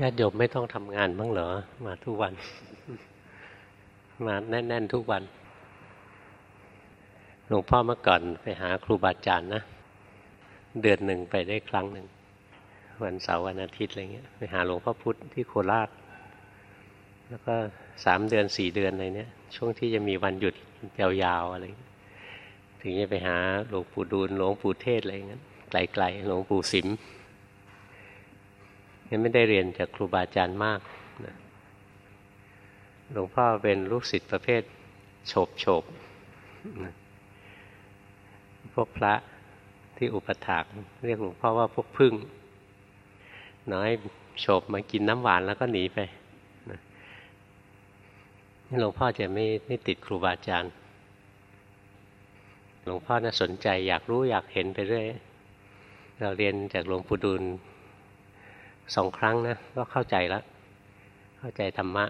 ญาติโยมไม่ต้องทำงานบ้างเหรอ มาทุกวัน มาแน่น ๆ ทุกวัน หลวงพ่อเมื่อก่อนไปหาครูบาอาจารย์นะ เดือนหนึ่งไปได้ครั้งหนึ่ง วันเสาร์วันอาทิตย์อะไรเงี้ย ไปหาหลวงพ่อพุธที่โคราช แล้วก็สามเดือนสี่เดือนอะไรเนี้ย ช่วงที่จะมีวันหยุดยาวๆอะไร ถึงจะไปหาหลวงปู่ดูลหลวงปู่เทศอะไรเงี้ยไกลๆหลวงปู่สิม ยังไม่ได้เรียนจากครูบาอาจารย์มากหลวงพ่อเป็นลูกศิษย์ประเภทโฉบโฉบพวกพระที่อุปถากเรียกหลวงพ่อว่าพวกพึ่ง น้อยโฉบมากินน้ำหวานแล้วก็หนีไปนะหลวงพ่อจะไม่ไม่ติดครูบาอาจารย์ หลวงพ่อน่าสนใจอยากรู้อยากเห็นไปเรื่อย เราเรียนจากหลวงปู่ดูล สองครั้งนะก็เข้าใจแล้ว เข้าใจธรรมะ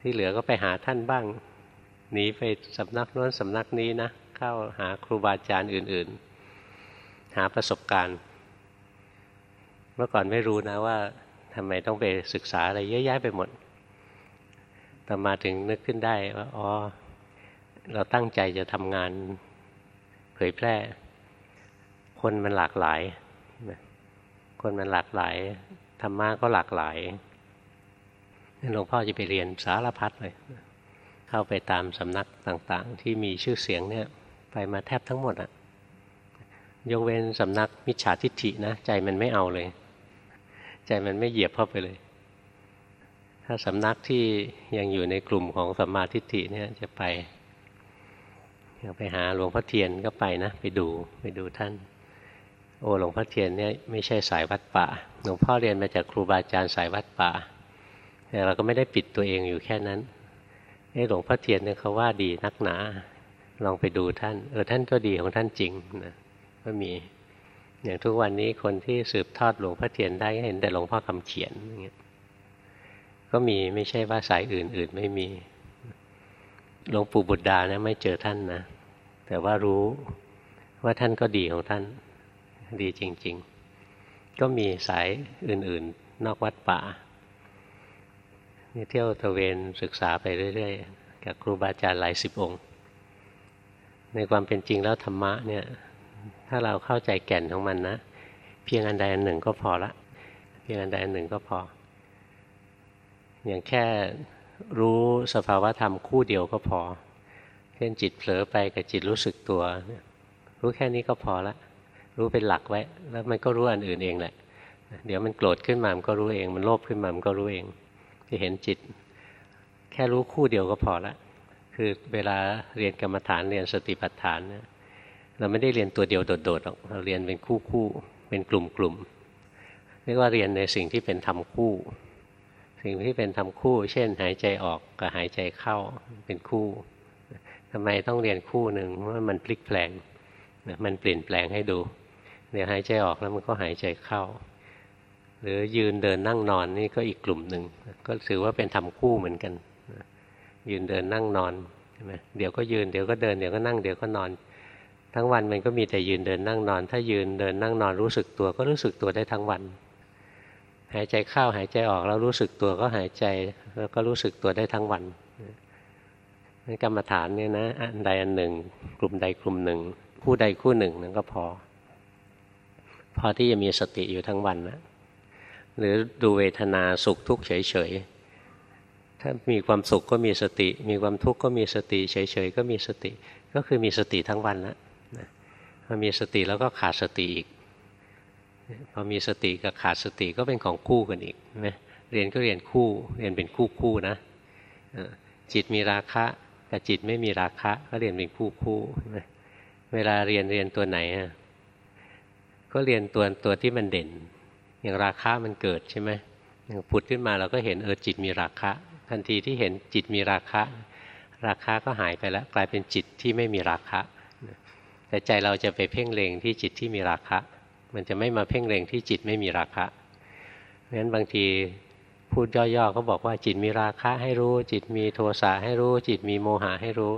ที่เหลือก็ไปหาท่านบ้างหนีไปสำนักโน้นสำนักนี้นะเข้าหาครูบาอาจารย์อื่น ๆ หาประสบการณ์ เมื่อก่อนไม่รู้นะว่าทำไมต้องไปศึกษาอะไรเยอะแยะไปหมดต่มาถึงนึกขึ้นได้ว่าอ๋อเราตั้งใจจะทำงานเผยแพร่ คนมันหลากหลาย คนมันหลากหลายธรรมะก็หลากหลายหลวงพ่อจะไปเรียนสารพัดเลย เข้าไปตามสำนักต่างๆ ที่มีชื่อเสียงเนี่ย ไปมาแทบทั้งหมดอะยกเว้นสำนักมิจฉาทิฏฐินะ ใจมันไม่เอาเลย ใจมันไม่เหยียบเข้าไปเลย ถ้าสำนักที่ยังอยู่ในกลุ่มของสัมมาทิฏฐิเนี่ยจะไปอยากไปหาหลวงพ่อเทียนก็ไปนะ ไปดูไปดูท่าน โอ้หลวงพ่อเทียนเนี่ยไม่ใช่สายวัดป่าหลวงพ่อเรียนมาจากครูบาอาจารย์สายวัดป่าแต่เราก็ไม่ได้ปิดตัวเองอยู่แค่นั้นไอ้หลวงพ่อเทียนเนี่ยเขาว่าดีนักหนา ลองไปดูท่าน เออท่านก็ดีของท่านจริงนะก็มีอย่างทุกวันนี้คนที่สืบทอดหลวงพ่อเทียนได้เห็นแต่หลวงพ่อคำเขียนอย่างเงี้ยก็มีไม่ใช่ว่าสายอื่น ๆ ไม่มีหลวงปู่บุตรดานะไม่เจอท่านนะแต่ว่ารู้ว่าท่านก็ดีของท่าน ดีจริง ๆ ก็มีสายอื่นๆ นอกวัดป่านี่เที่ยวตะเวนศึกษาไปเรื่อยๆ กับครูบาอาจารย์หลายสิบองค์ ในความเป็นจริงแล้วธรรมะเนี่ย ถ้าเราเข้าใจแก่นของมันนะ เพียงอันใดอันหนึ่งก็พอละ เพียงอันใดอันหนึ่งก็พอ อย่างแค่รู้สภาวะธรรมคู่เดียวก็พอ เช่นจิตเผลอไปกับจิตรู้สึกตัว รู้แค่นี้ก็พอละ รู้เป็นหลักไว้ แล้วมันก็รู้อันอื่นเองแหละ เดี๋ยวมันโกรธขึ้นมามันก็รู้เอง มันโลภขึ้นมามันก็รู้เองจะเห็นจิต แค่รู้คู่เดียวก็พอละ คือเวลาเรียนกรรมฐานเรียนสติปัฏฐานเนี่ยเราไม่ได้เรียนตัวเดียวโดดๆหรอกเราเรียนเป็นคู่คู่เป็นกลุ่มกลุ่มเรียกว่าเรียนในสิ่งที่เป็นธรรมคู่ สิ่งที่เป็นธรรมคู่ เช่น หายใจออกกับหายใจเข้าเป็นคู่ทำไมต้องเรียนคู่หนึ่งเพราะมันพลิกแปลงมันเปลี่ยนแปลงให้ดู เดี๋ยวหายใจออกแล้วมันก็หายใจเข้า หรือยืนเดินนั่งนอนนี่ก็อีกกลุ่มหนึ่งก็ถือว่าเป็นทำคู่เหมือนกันยืนเดินนั่งนอนใช่ไหมเดี๋ยวก็ยืนเดี๋ยวก็เดินเดี๋ยวก็นั่งเดี๋ยวก็นอน ทั้งวันมันก็มีแต่ยืนเดินนั่งนอน ถ้ายืนเดินนั่งนอนรู้สึกตัวก็รู้สึกตัวได้ทั้งวัน หายใจเข้าหายใจออกแล้วรู้สึกตัวก็หายใจแล้วก็รู้สึกตัวได้ทั้งวันกรรมฐานเนี่ยนะอันใดอันหนึ่ง กลุ่มใดกลุ่มหนึ่ง คู่ใดคู่หนึ่งนั้นก็พอ พอที่จะมีสติอยู่ทั้งวันนะหรือดูเวทนาสุขทุกข์เฉยๆ ถ้ามีความสุขก็มีสติ มีความทุกข์ก็มีสติ เฉยๆ ก็มีสติ ก็คือมีสติทั้งวันแล้วพอมีสติแล้วก็ขาดสติอีก พอมีสติกับขาดสติก็เป็นของคู่กันอีกไหมเรียนก็เรียนคู่ เรียนเป็นคู่คู่นะ จิตมีราคะกับจิตไม่มีราคะก็เรียนเป็นคู่คู่ เวลาเรียนเรียนตัวไหน ก็เรียนตัวตัวที่มันเด่น อย่างราคะมันเกิดใช่ไหมอย่างผุดขึ้นมาเราก็เห็นเออจิตมีราคะ ทันทีที่เห็นจิตมีราคะ ราคะก็หายไปแล้ว กลายเป็นจิตที่ไม่มีราคะแต่ใจเราจะไปเพ่งเล็งที่จิตที่มีราคะ มันจะไม่มาเพ่งเล็งที่จิตไม่มีราคะเพราะฉะนั้นบางทีพูดย่อๆก็บอกว่าจิตมีราคะให้รู้ จิตมีโทสะให้รู้ จิตมีโมหะให้รู้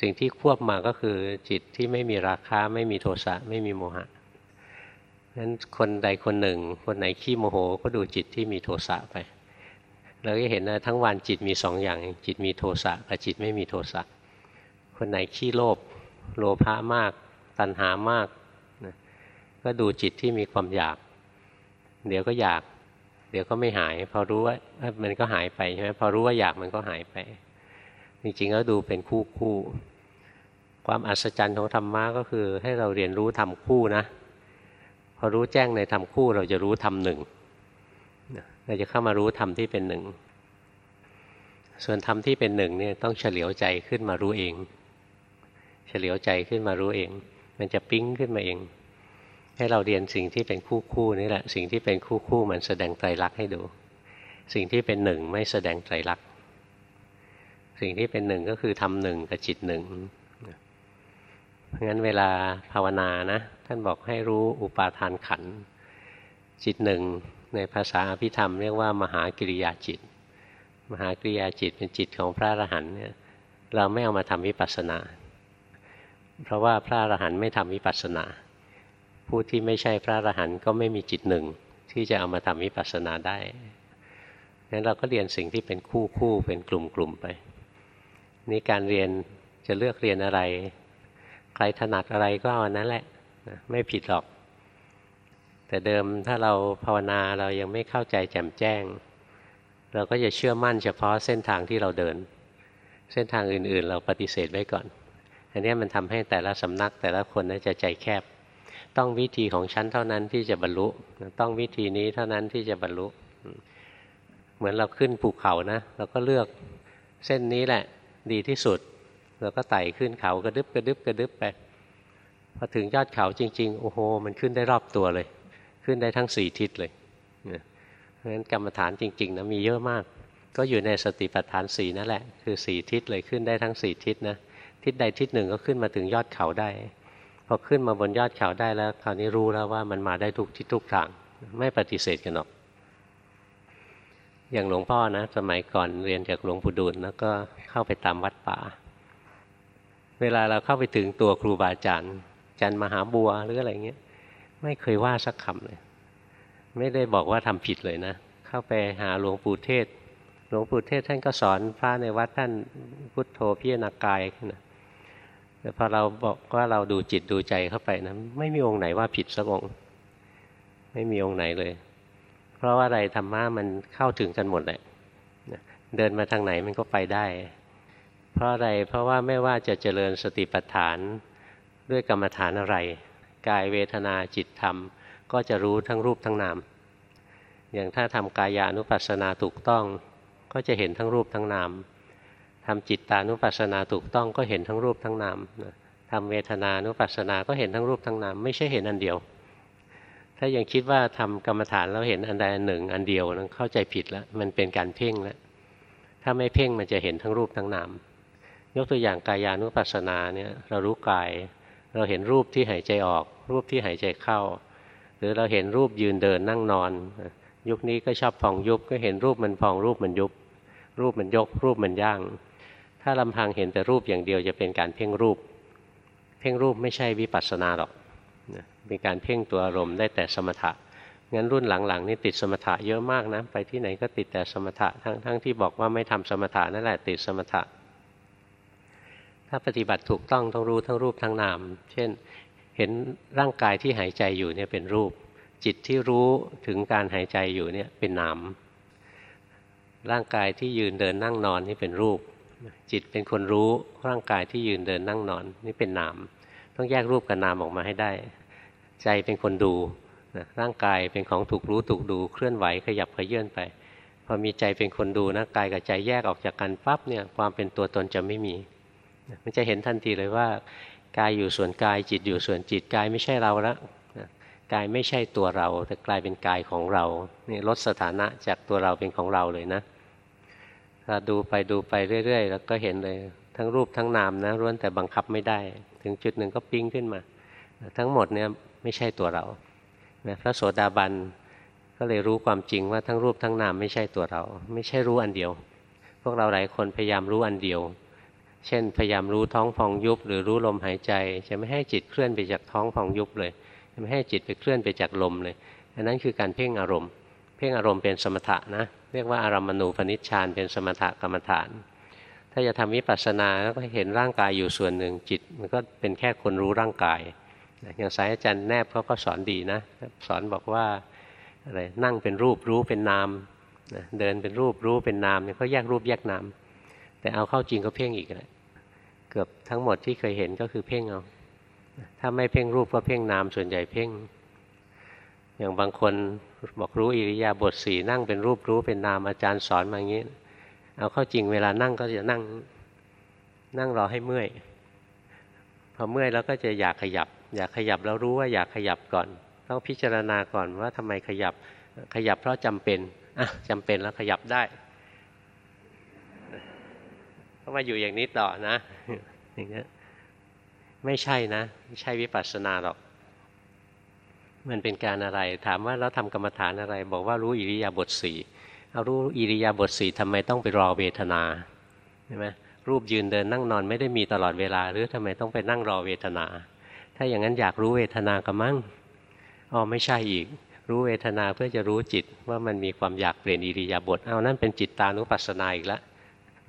สิ่งที่ควบมาก็คือจิตที่ไม่มีราคะ ไม่มีโทสะไม่มีโมหะ นั้นคนใดคนหนึ่ง คนไหนขี้โมโห ก็ดูจิตที่มีโทสะไปเราก็เห็นนะทั้งวันจิตมีสองอย่างจิตมีโทสะกับจิตไม่มีโทสะคนไหนขี้โลภโลภะมาก ตัณหามากนะก็ดูจิตที่มีความอยาก เดี๋ยวก็อยาก เดี๋ยวก็ไม่หาย พอรู้ว่ามันก็หายไปใช่ไหมพอรู้ว่าอยากมันก็หายไป จริงๆแล้วดูเป็นคู่คู่ ความอัศจรรย์ของธรรมะก็คือให้เราเรียนรู้ทำคู่นะ พอรู้แจ้งในทำคู่เราจะรู้ทำหนึ่งเราจะเข้ามารู้ธรรมที่เป็นหนึ่ง ส่วนธรรมที่เป็นหนึ่งเนี่ยต้องเฉลียวใจขึ้นมารู้เอง เฉลียวใจขึ้นมารู้เอง มันจะปิ้งขึ้นมาเอง ให้เราเรียนสิ่งที่เป็นคู่คู่นี่แหละ สิ่งที่เป็นคู่คู่มันแสดงไตรลักษณ์ให้ดู สิ่งที่เป็นหนึ่งไม่แสดงไตรลักษณ์สิ่งที่เป็นหนึ่งก็คือทำหนึ่งกับจิตหนึ่งเพราะงั้นเวลาภาวนานะ ท่านบอกให้รู้อุปาทานขันจิตหนึ่งในภาษาอภิธรรมเรียกว่ามหากิริยาจิต มหากิริยาจิตเป็นจิตของพระอรหันต์เนี่ยเราไม่เอามาทำวิปัสสนา เพราะว่าพระอรหันต์ไม่ทำวิปัสสนา ผู้ที่ไม่ใช่พระอรหันต์ก็ไม่มีจิตหนึ่งที่จะเอามาทำวิปัสสนาได้งั้นเราก็เรียนสิ่งที่เป็นคู่คู่เป็นกลุ่มกลุ่มไปนี่การเรียนจะเลือกเรียนอะไร ใครถนัดอะไรก็เอาอันนั้นแหละ ไม่ผิดหรอก แต่เดิมถ้าเราภาวนาเรายังไม่เข้าใจแจ่มแจ้ง เราก็จะเชื่อมั่นเฉพาะเส้นทางที่เราเดิน เส้นทางอื่นๆ เราปฏิเสธไว้ก่อน อันนี้มันทำให้แต่ละสำนักแต่ละคนน่าจะใจแคบ ต้องวิธีของฉันเท่านั้นที่จะบรรลุ ต้องวิธีนี้เท่านั้นที่จะบรรลุ เหมือนเราขึ้นภูเขานะเราก็เลือกเส้นนี้แหละดีที่สุดเราก็ไต่ขึ้นเขากระดึบกระดึบกระดึบไป พอถึงยอดเขาจริง ๆ โอ้โห มันขึ้นได้รอบตัวเลย ขึ้นได้ทั้งสี่ทิศเลยเพราะฉะนั้นกรรมฐานจริงๆนะมีเยอะมาก ก็อยู่ในสติปัฏฐานสี่นั่นแหละ คือสี่ทิศเลยขึ้นได้ทั้งสี่ทิศนะทิศใดทิศหนึ่งก็ขึ้นมาถึงยอดเขาได้พอขึ้นมาบนยอดเขาได้แล้ว คราวนี้รู้แล้วว่ามันมาได้ทุกทิศทุกทาง ไม่ปฏิเสธกันหรอก อย่างหลวงพ่อนะ สมัยก่อนเรียนจากหลวงปู่ดูลแล้วก็เข้าไปตามวัดป่า เวลาเราเข้าไปถึงตัวครูบาอาจารย์ จันมหาบัวหรืออะไรเงี้ย ไม่เคยว่าสักคำเลย ไม่ได้บอกว่าทำผิดเลยนะ เข้าไปหาหลวงปู่เทศ หลวงปู่เทศท่านก็สอนพระในวัดท่านพุทโธพิจารณากายนะแต่พอเราบอกว่าเราดูจิตดูใจเข้าไปนะไม่มีองค์ไหนว่าผิดสักองค์ ไม่มีองค์ไหนเลย เพราะว่าอะไรธรรมะมันเข้าถึงกันหมดเลยเดินมาทางไหนมันก็ไปได้ เพราะอะไรเพราะว่าไม่ว่าจะเจริญสติปัฏฐาน ด้วยกรรมฐานอะไร กายเวทนาจิตธรรม ก็จะรู้ทั้งรูปทั้งนาม อย่างถ้าทำกายานุปัสสนาถูกต้อง ก็จะเห็นทั้งรูปทั้งนามทำจิตตานุปัสสนาถูกต้องก็เห็นทั้งรูปทั้งนามทำเวทนานุปัสสนาก็เห็นทั้งรูปทั้งนาม ไม่ใช่เห็นอันเดียว ถ้ายังคิดว่าทำกรรมฐานแล้วเห็นอันใดอันหนึ่ง อันเดียวนั้นเข้าใจผิดแล้วมันเป็นการเพ่งแล้วถ้าไม่เพ่งมันจะเห็นทั้งรูปทั้งนามยกตัวอย่างกายานุปัสสนาเนี่ยเรารู้กาย เราเห็นรูปที่หายใจออก รูปที่หายใจเข้า หรือเราเห็นรูปยืนเดินนั่งนอน ยุคนี้ก็ชอบพองยุบก็เห็นรูปมันพองรูปมันยุบ รูปมันยก รูปมันย่าง ถ้าลำพังเห็นแต่รูปอย่างเดียวจะเป็นการเพ่งรูป เพ่งรูปไม่ใช่วิปัสสนาหรอกเป็นการเพ่งตัวอารมณ์ได้แต่สมถะงั้นรุ่นหลังๆนี่ติดสมถะเยอะมากนะ ไปที่ไหนก็ติดแต่สมถะทั้งๆทที่บอกว่าไม่ทำสมถะนั่นแหละติดสมถะ ถ้าปฏิบัติถูกต้องต้องรู้ทั้งรูปทั้งนาม เช่น เห็นร่างกายที่หายใจอยู่เนี่ยเป็นรูป จิตที่รู้ถึงการหายใจอยู่เนี่ยเป็นนาม ร่างกายที่ยืนเดินนั่งนอนนี่เป็นรูป จิตเป็นคนรู้ร่างกายที่ยืนเดินนั่งนอนนี่เป็นนาม ต้องแยกรูปกับนามออกมาให้ได้ ใจเป็นคนดูนะร่างกายเป็นของถูกรู้ถูกดูเคลื่อนไหวขยับขยื่นไปพอมีใจเป็นคนดูนะกายกับใจแยกออกจากกันปั๊บเนี่ยความเป็นตัวตนจะไม่มี มันจะเห็นทันทีเลยว่ากายอยู่ส่วนกายจิตอยู่ส่วนจิตกายไม่ใช่เราละกายไม่ใช่ตัวเรา แต่กลายเป็นกายของเรานี่ลดสถานะจากตัวเราเป็นของเราเลยนะถ้าดูไปดูไปเรื่อยๆ แล้วก็เห็นเลยทั้งรูปทั้งนามนะล้วนแต่บังคับไม่ได้ ถึงจุดหนึ่งก็ปิ้งขึ้นมา ทั้งหมดเนี่ยไม่ใช่ตัวเราพระโสดาบันก็เลยรู้ความจริงว่าทั้งรูปทั้งนามไม่ใช่ตัวเรา ไม่ใช่รู้อันเดียว พวกเราหลายคนพยายามรู้อันเดียว เช่น พยายามรู้ท้องพองยุบ หรือรู้ลมหายใจ จะไม่ให้จิตเคลื่อนไปจากท้องพองยุบเลยไม่ให้จิตไปเคลื่อนไปจากลมเลยอันนั้นคือการเพ่งอารมณ์ เพ่งอารมณ์เป็นสมถะนะ เรียกว่าอารมณูปนิชฌานเป็นสมถะกรรมฐาน ถ้าจะทำวิปัสสนาก็เห็นร่างกายอยู่ส่วนหนึ่งจิต มันก็เป็นแค่คนรู้ร่างกายอย่างสายอาจารย์แนบเขาก็สอนดีนะ สอนบอกว่าอะไรนั่งเป็นรูปรู้เป็นนามเดินเป็นรูปรู้เป็นนามเนี่ยเขาแยกรูปแยกนามแต่เอาเข้าจริงก็เพ่งอีกแหละ กือบทั้งหมดที่เคยเห็นก็คือเพ่งเอา ถ้าไม่เพ่งรูปก็เพ่งนามส่วนใหญ่เพ่ง อย่างบางคนบอกรู้อิริยาบถสีนั่งเป็นรูปรู้เป็นนามอาจารย์สอนมาอย่างนี้ เอาเข้าจริงเวลานั่งก็จะนั่งนั่งรอให้เมื่อย พอเมื่อยแล้วก็จะอยากขยับ อยากขยับแล้วรู้ว่าอยากขยับก่อน ต้องพิจารณาก่อนว่าทำไมขยับขยับเพราะจำเป็นอะจำเป็นแล้วขยับได้ ก็มาอยู่อย่างนี้ต่อนะ อย่างนี้ไม่ใช่นะ ไม่ใช่วิปัสสนาหรอก มันเป็นการอะไร ถามว่าเราทำกรรมฐานอะไร บอกว่ารู้อิริยาบถสี่เอารู้อิริยาบถสี่ทำไมต้องไปรอเวทนาใช่ไหมรูปยืนเดินนั่งนอนไม่ได้มีตลอดเวลา หรือทำไมต้องไปนั่งรอเวทนา ถ้าอย่างนั้นอยากรู้เวทนาก็มั่งอ๋อไม่ใช่อีก รู้เวทนาเพื่อจะรู้จิตว่ามันมีความอยากเปลี่ยนอิริยาบถเอานั่นเป็นจิตตานุปัสสนาอีกแล้ว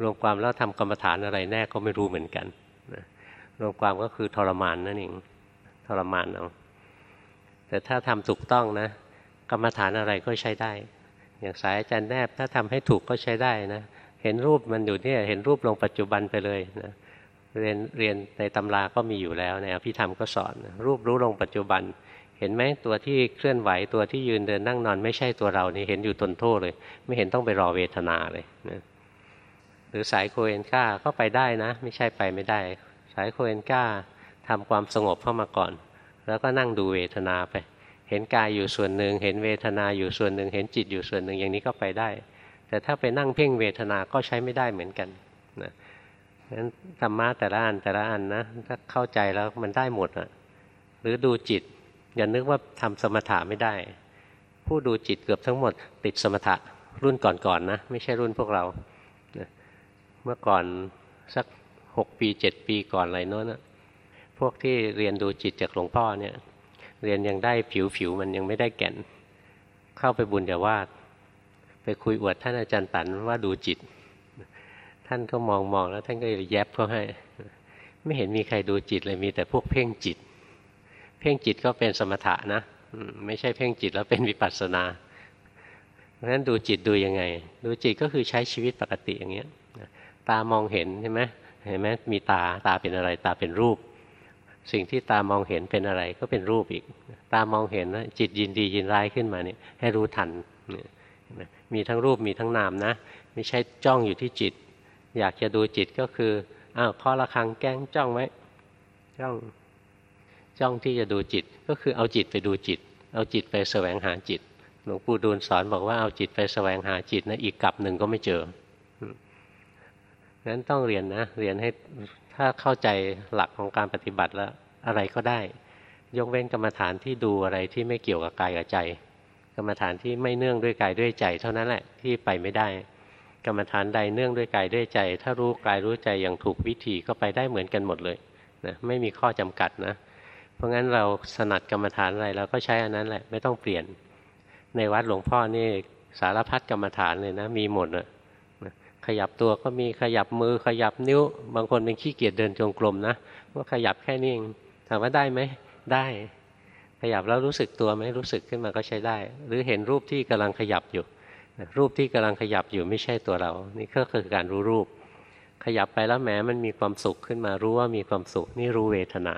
รวมความแล้วทำกรรมฐานอะไรแน่ก็ไม่รู้เหมือนกันนะรวมความก็คือทรมานนั่นเองทรมานเอาแต่ถ้าทำถูกต้องนะ กรรมฐานอะไรก็ใช้ได้ อย่างสายอาจารย์แนบถ้าทำให้ถูกก็ใช้ได้นะเห็นรูปมันอยู่เนี่ยเห็นรูปลงปัจจุบันไปเลยนะเรียนเรียนในตำราก็มีอยู่แล้วในอภิธรรมก็สอน รูปรู้ลงปัจจุบัน เห็นไหมตัวที่เคลื่อนไหวตัวที่ยืนเดินนั่งนอน ไม่ใช่ตัวเรานี่เห็นอยู่ทนโทษเลย ไม่เห็นต้องไปรอเวทนาเลยนะ หรือสายโคเอนก้าก็ไปได้นะ ไม่ใช่ไปไม่ได้ สายโคเอนก้าทำความสงบเข้ามาก่อน แล้วก็นั่งดูเวทนาไป เห็นกายอยู่ส่วนหนึ่ง เห็นเวทนาอยู่ส่วนหนึ่ง เห็นจิตอยู่ส่วนหนึ่งอย่างนี้ก็ไปได้ แต่ถ้าไปนั่งเพ่งเวทนาก็ใช้ไม่ได้เหมือนกันนะนั้นธรรมะแต่ละอันแต่ละอันนะถ้าเข้าใจแล้วมันได้หมดอะหรือดูจิต อย่านึกว่าทำสมถะไม่ได้ ผู้ดูจิตเกือบทั้งหมดติดสมถะรุ่นก่อนๆนนะไม่ใช่รุ่นพวกเรา มื่อก่อนสักหกปีเจ็ดปีก่อนอะไรโน้นพวกที่เรียนดูจิตจากหลวงพ่อเนี่ย เรียนยังได้ผิวผิวมันยังไม่ได้แก่น เข้าไปบุญเดียวาดไปคุยอวดท่านอาจารย์ตันว่าดูจิต ท่านก็มองมองแล้วท่านก็แยบเขาให้ ไม่เห็นมีใครดูจิตเลยมีแต่พวกเพ่งจิต เพ่งจิตก็เป็นสมถะนะไม่ใช่เพ่งจิตแล้วเป็นวิปัสสนาเพราะฉะนั้นดูจิตดูยังไง ดูจิตก็คือใช้ชีวิตปกติอย่างเงี้ย ตามองเห็นใช่ไหมเห็นไหมมีตาตาเป็นอะไร ตาเป็นรูป สิ่งที่ตามองเห็นเป็นอะไรก็เป็นรูปอีก ตามองเห็นจิตยินดียินร้ายขึ้นมาเนี่ยให้รู้ทันมีทั้งรูปมีทั้งนามนะ ไม่ใช่จ้องอยู่ที่จิต อยากจะดูจิตก็คืออ้าวข้อละครังแกล้งจ้องไว้จ้องจ้องที่จะดูจิตก็คือเอาจิตไปดูจิต เอาจิตไปแสวงหาจิตหลวงปู่ดูลสอนบอกว่าเอาจิตไปแสวงหาจิตนะอีกกลับหนึ่งก็ไม่เจอ นั้นต้องเรียนนะ เรียนให้ถ้าเข้าใจหลักของการปฏิบัติแล้วอะไรก็ได้ ยกเว้นกรรมฐานที่ดูอะไรที่ไม่เกี่ยวกับกายกับใจ กรรมฐานที่ไม่เนื่องด้วยกายด้วยใจ เท่านั้นแหละที่ไปไม่ได้ กรรมฐานใดเนื่องด้วยกายด้วยใจ ถ้ารู้กายรู้ใจอย่างถูกวิธีก็ไปได้เหมือนกันหมดเลยนะไม่มีข้อจำกัดนะ เพราะงั้นเราสนัดกรรมฐานอะไรเราก็ใช้อันนั้นแหละไม่ต้องเปลี่ยน ในวัดหลวงพ่อนี่สารพัดกรรมฐานเลยนะ มีหมดนะ ขยับตัวก็มีขยับมือขยับนิ้ว บางคนเป็นขี้เกียจเดินจงกรมนะว่าขยับแค่นี้เองถามว่าได้ไหมได้ ขยับแล้วรู้สึกตัวไหมรู้สึกขึ้นมาก็ใช้ได้ หรือเห็นรูปที่กำลังขยับอยู่ รูปที่กำลังขยับอยู่ไม่ใช่ตัวเรา นี่ก็คือการรู้รูป ขยับไปแล้วแหมมันมีความสุขขึ้นมารู้ว่ามีความสุข นี่รู้เวทนา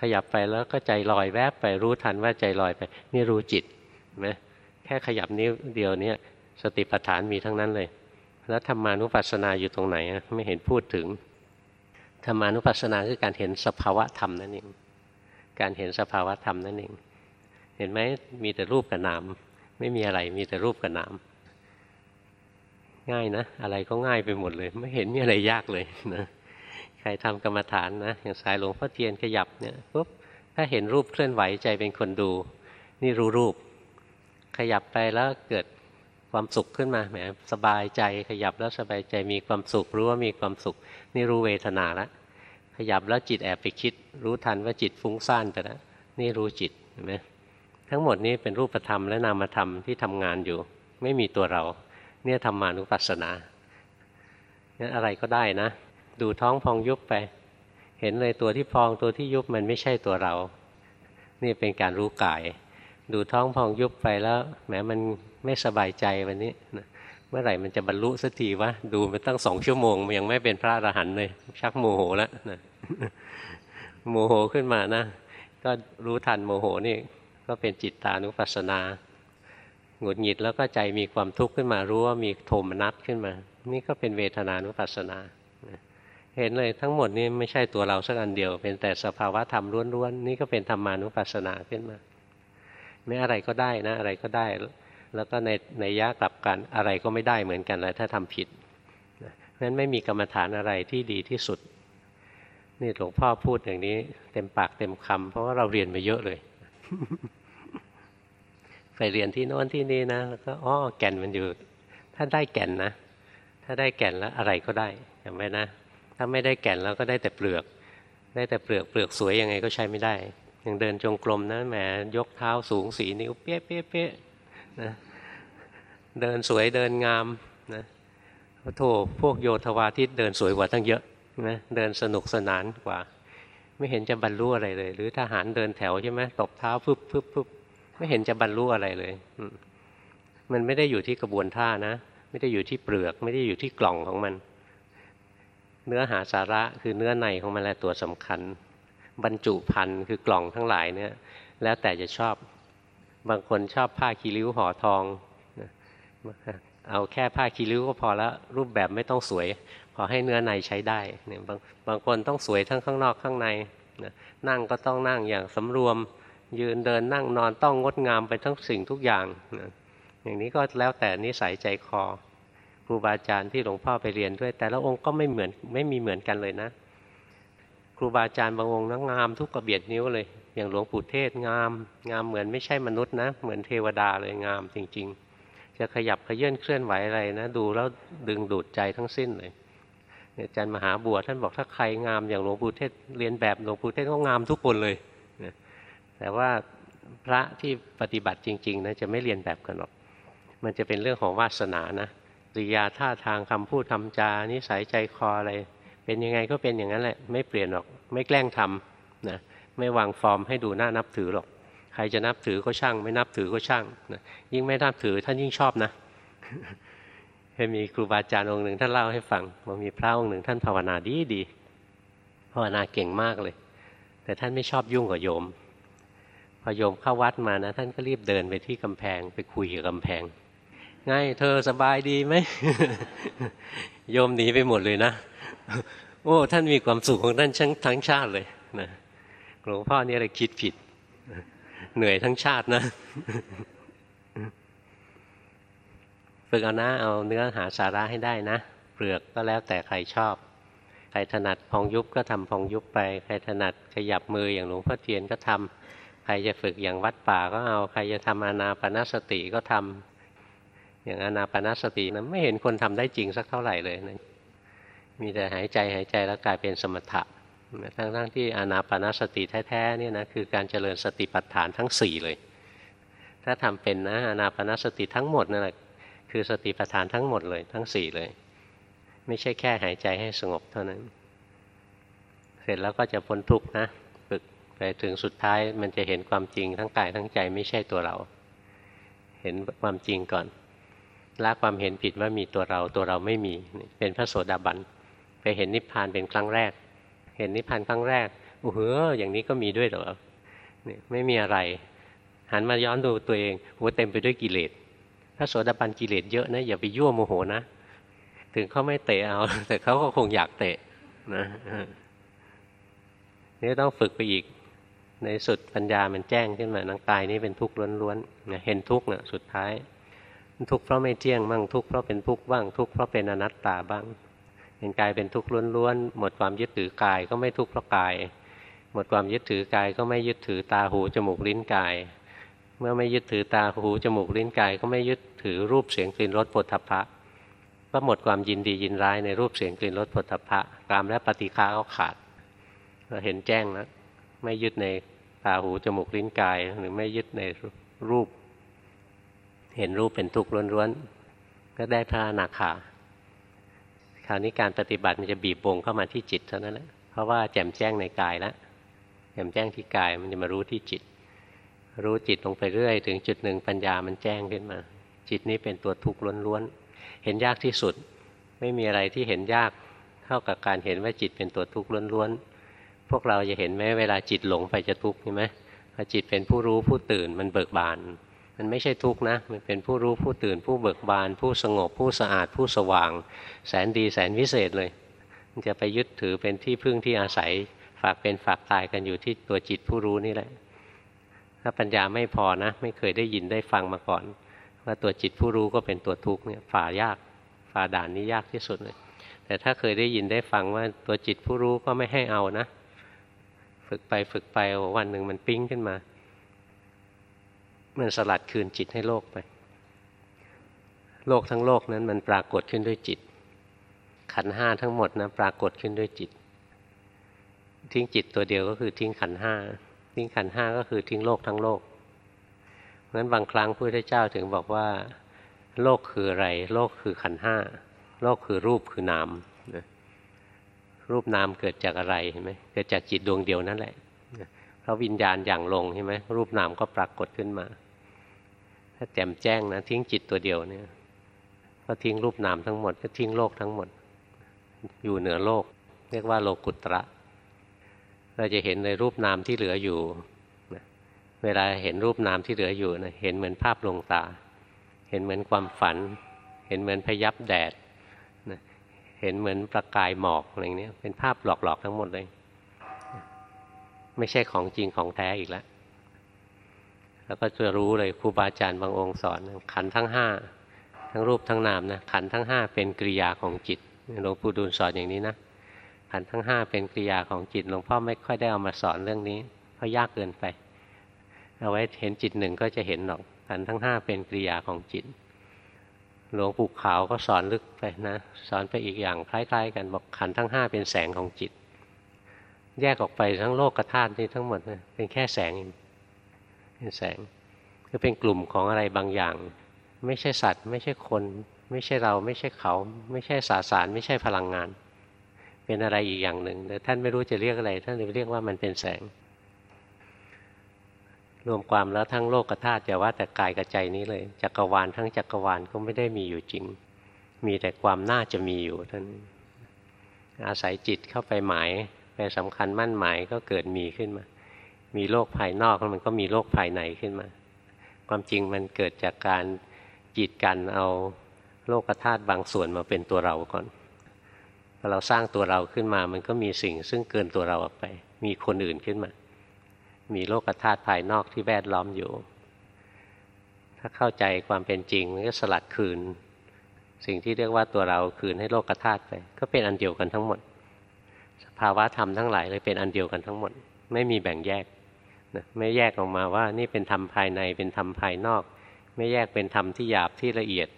ขยับไปแล้วก็ใจลอยแวบไปรู้ทันว่าใจลอยไป นี่รู้จิตไหมแค่ขยับนิ้วเดียวนี้สติปัฏฐานมีทั้งนั้นเลย แล้วธรรมานุปัสสนาอยู่ตรงไหนไม่เห็นพูดถึงธรรมานุปัสสนาคือการเห็นสภาวะธรรมนั่นเองการเห็นสภาวะธรรมนั่นเอง เห็นไหมมีแต่รูปกับนาม ไม่มีอะไรมีแต่รูปกับนาม ง่ายนะ อะไรก็ง่ายไปหมดเลย ไม่เห็นมีอะไรยากเลยนะใครทำกรรมฐานนะอย่างสายหลวงพ่อเทียนขยับเนี่ยปุ๊บถ้าเห็นรูปเคลื่อนไหวใจเป็นคนดู นี่รู้รูป ขยับไปแล้วเกิด ความสุขขึ้นมาแหมสบายใจขยับแล้วสบายใจมีความสุขรู้ว่ามีความสุข นี่รู้เวทนาละขยับแล้วจิตแอบไปคิด รู้ทันว่าจิตฟุ้งซ่านไปแล้วนี่รู้จิตเห็นไหมทั้งหมดนี้เป็นรูปธรรมและนามธรรมที่ทำงานอยู่ ไม่มีตัวเรา เนี่ยธรรมานุปัสสนาเนี่ยอะไรก็ได้นะ ดูท้องพองยุบไป เห็นเลยตัวที่พองตัวที่ยุบมันไม่ใช่ตัวเรา นี่เป็นการรู้กาย ดูท้องพองยุบไปแล้วแหมมันไม่สบายใจวันนี้นะเมื่อไหร่มันจะบรรลุสักทีวะดูมาตั้งสองชั่วโมงยังไม่เป็นพระอรหันต์เลย ชักโมโหแล้วนะโมโหขึ้นมานะ ก็รู้ทันโมโหนี่ก็เป็นจิตตานุปัสสนาหงุดหงิดแล้วก็ใจมีความทุกข์ขึ้นมารู้ว่ามีโทมนัสขึ้นมา นี่ก็เป็นเวทนานุปัสสนา เห็นเลยทั้งหมดนี้ไม่ใช่ตัวเราสักอันเดียว เป็นแต่สภาวะธรรมล้วนๆนี่ก็เป็นธรรมานุปัสสนาขึ้นมา ไม่อะไรก็ได้นะ อะไรก็ได้ แล้วก็ในในยะกลับกันอะไรก็ไม่ได้เหมือนกันเลยถ้าทำผิดเพราะฉะนั้นไม่มีกรรมฐานอะไรที่ดีที่สุดนี่หลวงพ่อพูดอย่างนี้ เต็มปากเต็มคำเพราะว่าเราเรียนมาเยอะเลยไปเรียนที่โน้นที่นี่นะแล้วก็อ๋อแก่นมันอยู่ ถ้าได้แก่นนะ ถ้าได้แก่นแล้วอะไรก็ได้จำไว้นะ ถ้าไม่ได้แก่นแล้วก็ได้แต่เปลือก ได้แต่เปลือกเปลือกสวยยังไงก็ใช้ไม่ได้ อย่างเดินจงกรมนะแหมยกเท้าสูงสีนิ้วเปี้ยเปี้ยเปี้ยนะเดินสวยเดินงามนะโธ่พวกโยธวาทิตเดินสวยกว่าทั้งเยอะนะเดินสนุกสนานกว่า ไม่เห็นจะบรรลุอะไรเลย หรือทหารเดินแถวใช่ไหมตบเท้าปึ๊บปึ๊บปึ๊บไม่เห็นจะบรรลุอะไรเลยมันไม่ได้อยู่ที่กระบวนท่านะ ไม่ได้อยู่ที่เปลือก ไม่ได้อยู่ที่กล่องของมัน เนื้อหาสาระคือเนื้อในของมันแหละตัวสำคัญ บรรจุพันธุ์คือกล่องทั้งหลายเนี่ยแล้วแต่จะชอบบางคนชอบผ้าคีริ้วห่อทองเอาแค่ผ้าคีริ้วก็พอแล้วรูปแบบไม่ต้องสวยขอให้เนื้อในใช้ได้เนี่ยบางบางคนต้องสวยทั้งข้างนอกข้างในนั่งก็ต้องนั่งอย่างสำรวม ยืนเดินนั่งนอนต้องงดงามไปทั้งสิ่งทุกอย่าง อย่างนี้ก็แล้วแต่นิสัยใจคอครูบาอาจารย์ที่หลวงพ่อไปเรียนด้วย แต่ละองค์ก็ไม่เหมือนไม่มีเหมือนกันเลยนะ รูบาอาจารย์บางองค์นะงามทุกกระเบียดนิ้วเลย อย่างหลวงปู่เทศงาม งามเหมือนไม่ใช่มนุษย์นะ เหมือนเทวดาเลยงามจริง ๆ จะขยับขยื่นเคลื่อนไหวอะไรนะ ดูแล้วดึงดูดใจทั้งสิ้นเลยอาจารย์มหาบัวท่านบอกถ้าใครงามอย่างหลวงปู่เทศเรียนแบบหลวงปู่เทศก็งามทุกคนเลยแต่ว่าพระที่ปฏิบัติจริงๆนะจะไม่เรียนแบบกันหรอก มันจะเป็นเรื่องของวาสนานะริยาท่าทางคำพูดคำจานิสัยใจคออะไร เป็นยังไงก็เป็นอย่างนั้นแหละ ไม่เปลี่ยนหรอก ไม่แกล้งทำนะไม่วางฟอร์มให้ดูน่านับถือหรอก ใครจะนับถือก็ช่าง ไม่นับถือก็ช่างนะยิ่งไม่นับถือท่านยิ่งชอบนะเคยมีครูบาอาจารย์องค์หนึ่งท่านเล่าให้ฟังว่ามีพระองค์หนึ่งท่านภาวนาดีดีภาวนาเก่งมากเลย แต่ท่านไม่ชอบยุ่งกับโยมพอโยมเข้าวัดมานะ ท่านก็รีบเดินไปที่กำแพงไปคุยกับกำแพงไงเธอสบายดีไหมโยมหนีไปหมดเลยนะ โอ้ท่านมีความสุขของท่านทั้งทั้งชาติเลยนะหลวงพ่อนี่อะไรคิดผิด เหนื่อยทั้งชาตินะฝึกเอานะเอาเนื้อหาสาระให้ได้นะ เปลือกก็แล้วแต่ใครชอบ ใครถนัดพองยุบก็ทำพองยุบไป ใครถนัดขยับมืออย่างหลวงพ่อเทียนก็ทำใครจะฝึกอย่างวัดป่าก็เอา ใครจะทำอานาปนสติก็ทำอย่างอานาปนสตินะไม่เห็นคนทำได้จริงสักเท่าไหร่เลยนะ มีแต่หายใจหายใจแล้วกลายเป็นสมถะทั้งทั้งที่อานาปนสติแท้ๆนี่นะคือการเจริญสติปัฏฐานทั้งสี่เลย ถ้าทำเป็นนะอานาปนสติทั้งหมดนั่นแหละคือสติปัฏฐานทั้งหมดเลยทั้งสี่เลย ไม่ใช่แค่หายใจให้สงบเท่านั้น เสร็จแล้วก็จะพ้นทุกข์นะฝึกไปถึงสุดท้ายมันจะเห็นความจริงทั้งกายทั้งใจไม่ใช่ตัวเรา เห็นความจริงก่อนละความเห็นผิดว่ามีตัวเราตัวเราไม่มีเป็นพระโสดาบัน ไปเห็นนิพพานเป็นครั้งแรก เห็นนิพพานครั้งแรกโอ้โหอย่างนี้ก็มีด้วยเหรอเนี่ยไม่มีอะไร หันมาย้อนดูตัวเองโอ้เต็มไปด้วยกิเลสถ้าโสดาบันกิเลสเยอะนะอย่าไปยั่วโมโหนะถึงเขาไม่เตะเอา แต่เขาก็คงอยากเตะนะนี่ต้องฝึกไปอีก ในสุดปัญญามันแจ้งขึ้นมานังกายนี้เป็นทุกข์ล้วนๆเห็นทุกข์นะสุดท้าย ทุกข์เพราะไม่เที่ยงบ้างทุกข์เพราะเป็นทุกข์บ้างทุกข์เพราะเป็นอนัตตาบ้าง เห็นกายเป็นทุกข์ล้วนๆหมดความยึดถือกายก็ไม่ทุกข์เพราะกาย หมดความยึดถือกายก็ไม่ยึดถือตาหูจมูกลิ้นกาย เมื่อไม่ยึดถือตาหูจมูกลิ้นกาย ก็ไม่ยึดถือรูปเสียงกลิ่นรสผลทพะก็หมดความยินดียินร้ายในรูปเสียงกลิ่นรสผลทพะกามและปฏิฆาก็ขาดเราเห็นแจ้งแล้วไม่ยึดในตาหูจมูกลิ้นกาย หรือไม่ยึดในรูป เห็นรูปเป็นทุกข์ล้วนๆก็ได้พระอนาคา คราวนี้การปฏิบัติมันจะบีบวงเข้ามาที่จิตเท่านั้นแหละเพราะว่าแจ่มแจ้งในกายแล้วแจ่มแจ้งที่กายมันจะมารู้ที่จิต รู้จิตลงไปเรื่อย ถึงจุดหนึ่งปัญญามันแจ้งขึ้นมา จิตนี้เป็นตัวทุกข์ล้วนๆเห็นยากที่สุด ไม่มีอะไรที่เห็นยากเท่ากับการเห็นว่าจิตเป็นตัวทุกข์ล้วนๆพวกเราจะเห็นไหมเวลาจิตหลงไปจะทุกข์ใช่ไหมพอจิตเป็นผู้รู้ผู้ตื่นมันเบิกบาน มันไม่ใช่ทุกข์นะ มันเป็นผู้รู้ผู้ตื่นผู้เบิกบาน ผู้สงบผู้สะอาดผู้สว่าง แสนดีแสนวิเศษเลย มันจะไปยึดถือเป็นที่พึ่งที่อาศัย ฝากเป็นฝากตายกันอยู่ที่ตัวจิตผู้รู้นี่แหละ ถ้าปัญญาไม่พอนะ ไม่เคยได้ยินได้ฟังมาก่อน ว่าตัวจิตผู้รู้ก็เป็นตัวทุกข์เนี่ยฝ่ายากฝ่าด่านนี้ยากที่สุดเลย แต่ถ้าเคยได้ยินได้ฟังว่าตัวจิตผู้รู้ก็ไม่ให้เอานะ ฝึกไปฝึกไปวันหนึ่งมันปิ้งขึ้นมา มันสลัดคืนจิตให้โลกไป โลกทั้งโลกนั้นมันปรากฏขึ้นด้วยจิต ขันห้าทั้งหมดนะปรากฏขึ้นด้วยจิต ทิ้งจิตตัวเดียวก็คือทิ้งขันห้าทิ้งขันห้าก็คือทิ้งโลกทั้งโลกเพราะฉะนั้นบางครั้งพระพุทธเจ้าถึงบอกว่า โลกคืออะไร โลกคือขันห้าโลกคือรูปคือนามรูปนามเกิดจากอะไรเห็นไหมเกิดจากจิตดวงเดียวนั่นแหละเพราะวิญญาณอย่างลงใช่ไหมรูปนามก็ปรากฏขึ้นมา ถ้าแจ่มแจ้งนะทิ้งจิตตัวเดียวเนี่ยก็ทิ้งรูปนามทั้งหมด ก็ทิ้งโลกทั้งหมด อยู่เหนือโลก เรียกว่าโลกุตระ เราจะเห็นในรูปนามที่เหลืออยู่ เวลาเห็นรูปนามที่เหลืออยู่นะเห็นเหมือนภาพลงตา เห็นเหมือนความฝัน เห็นเหมือนพยับแดดเห็นเหมือนประกายหมอกอะไรเนี้ยเป็นภาพหลอกๆทั้งหมดเลย ไม่ใช่ของจริงของแท้อีกแล้ว แล้วก็จะรู้เลยครูบาอาจารย์บางองค์สอน ขันทั้งห้าทั้งรูปทั้งนามนะขันทั้งห้าเป็นกริยาของจิตหลวงปู่ดูลสอนอย่างนี้นะขันทั้งห้าเป็นกริยาของจิตหลวงพ่อไม่ค่อยได้เอามาสอนเรื่องนี้ เพราะยากเกินไป เอาไว้เห็นจิตหนึ่งก็จะเห็นหรอกขันทั้งห้าเป็นกริยาของจิต หลวงปู่ขาวก็สอนลึกไปนะ สอนไปอีกอย่างคล้าย ๆ กันบอกขันทั้งห้าเป็นแสงของจิต แยกออกไปทั้งโลกกระธาตุนี่ทั้งหมดนะเป็นแค่แสงเป็น แสงก็เป็นกลุ่มของอะไรบางอย่าง ไม่ใช่สัตว์ ไม่ใช่คน ไม่ใช่เรา ไม่ใช่เขา ไม่ใช่สาสาร ไม่ใช่พลังงาน เป็นอะไรอีกอย่างหนึ่งแต่ท่านไม่รู้จะเรียกอะไร ท่านเลยเรียกว่ามันเป็นแสง รวมความแล้วทั้งโลกธาตุจะว่าแต่กายกับใจนี้เลยจักรวาลทั้งจักรวาลก็ไม่ได้มีอยู่จริง มีแต่ความน่าจะมีอยู่ท่านอาศัยจิตเข้าไปหมายไปสำคัญมั่นหมายก็เกิดมีขึ้นมา มีโลกภายนอกแล้วมันก็มีโลกภายในขึ้นมา ความจริงมันเกิดจากการจิตกันเอาโลกธาตุบางส่วนมาเป็นตัวเราก่อนพอเราสร้างตัวเราขึ้นมา มันก็มีสิ่งซึ่งเกินตัวเราออกไป มีคนอื่นขึ้นมา มีโลกธาตุภายนอกที่แวดล้อมอยู่ ถ้าเข้าใจความเป็นจริงมันก็สลัดคืน สิ่งที่เรียกว่าตัวเราคืนให้โลกธาตุไป ก็เป็นอันเดียวกันทั้งหมด สภาวะธรรมทั้งหลายเลยเป็นอันเดียวกันทั้งหมด ไม่มีแบ่งแยก นะไม่แยกออกมาว่านี่เป็นธรรมภายในเป็นธรรมภายนอก ไม่แยกเป็นธรรมที่หยาบที่ละเอียด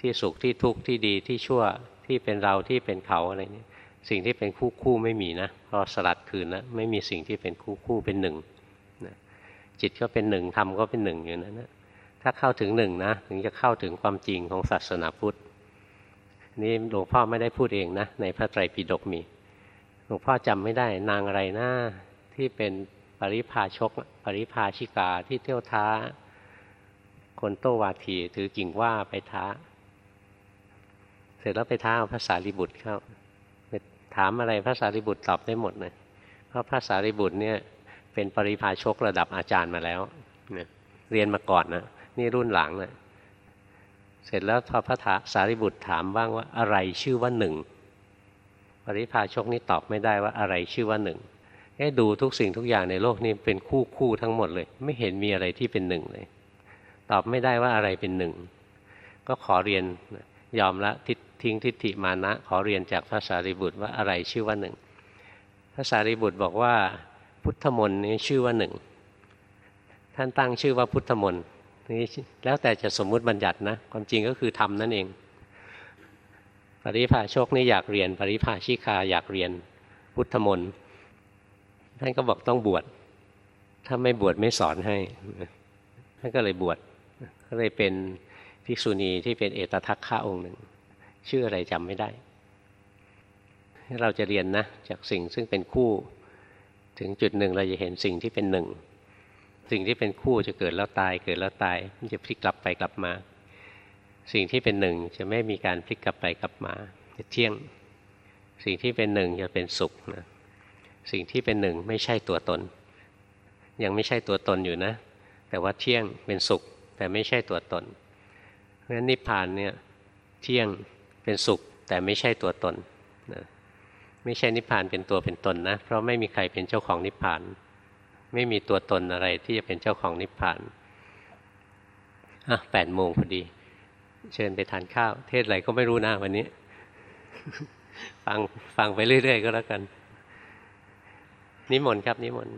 ที่สุขที่ทุกข์ที่ดีที่ชั่วที่เป็นเราที่เป็นเขาอะไรนี้สิ่งที่เป็นคู่คู่ไม่มีนะพอสลัดคืนนะไม่มีสิ่งที่เป็นคู่คู่เป็นหนึ่งนะจิตก็เป็นหนึ่งธรรมก็เป็นหนึ่งอยู่นั้นนะถ้าเข้าถึงหนึ่งนะถึงจะเข้าถึงความจริงของศาสนาพุทธนี่หลวงพ่อไม่ได้พูดเองนะในพระไตรปิฎกมี หลวงพ่อจำไม่ได้นางอะไรนะที่เป็น ปริพาชก ปริพาชิกาที่เที่ยวท้า คนโตวาทีถือกิ่งว่าไปท้า เสร็จแล้วไปท้าภาษาลิบุตรเข้าถามอะไรภาษาลิบุตรตอบได้หมดเลยเพราะภาษาลิบุตรเนี่ยเป็นปริพาชกระดับอาจารย์มาแล้วเรียนมาก่อนนะนี่รุ่นหลังนะเสร็จแล้วพอพระสารีบุตรถามบ้างว่าอะไรชื่อว่าหนึ่งปริพาชกนี่ตอบไม่ได้ว่าอะไรชื่อว่าหนึ่ง แค่ดูทุกสิ่งทุกอย่างในโลกนี้เป็นคู่คู่ทั้งหมดเลย ไม่เห็นมีอะไรที่เป็นหนึ่งเลย ตอบไม่ได้ว่าอะไรเป็นหนึ่ง ก็ขอเรียนยอมละทิทิ้งทิฏฐิมานะ ขอเรียนจากพระสารีบุตรว่าอะไรชื่อว่าหนึ่งพระสารีบุตรบอกว่า พุทธมนต์นี้ชื่อว่าหนึ่งท่านตั้งชื่อว่าพุทธมนต์นี่แล้วแต่จะสมมุติบัญญัตินะ ความจริงก็คือทำนั่นเอง ปริภาโชคนี่อยากเรียน ปริภาชิคาอยากเรียน พุทธมนต์ ท่านก็บอกต้องบวชถ้าไม่บวชไม่สอนให้ท่านก็เลยบวชก็เลยเป็นภิกษุณีที่เป็นเอตทัคคะองค์หนึ่ง ชื่ออะไรจำไม่ได้ เราจะเรียนนะ จากสิ่งซึ่งเป็นคู่ ถึงจุดหนึ่งเราจะเห็นสิ่งที่เป็นหนึ่ง สิ่งที่เป็นคู่จะเกิดแล้วตาย เกิดแล้วตาย มันจะพลิกกลับไปกลับมา สิ่งที่เป็นหนึ่งจะไม่มีการพลิกกลับไปกลับมาจะเที่ยง สิ่งที่เป็นหนึ่งจะเป็นสุขนะ สิ่งที่เป็นหนึ่งไม่ใช่ตัวตน ยังไม่ใช่ตัวตนอยู่นะ แต่ว่าเที่ยงเป็นสุข แต่ไม่ใช่ตัวตน เพราะฉะนั้นนิพพานเนี่ยเที่ยงเป็นสุข แต่ไม่ใช่ตัวตนนะไม่ใช่นิพพานเป็นตัวเป็นตนนะ เพราะไม่มีใครเป็นเจ้าของนิพพาน ไม่มีตัวตนอะไรที่จะเป็นเจ้าของนิพพานอะแปดโมงพอดี เชิญไปทานข้าว เทศอะไรก็ไม่รู้นะวันนี้ ฟังฟังไปเรื่อย ๆ ก็แล้วกัน นิมนต์ครับนิมนต์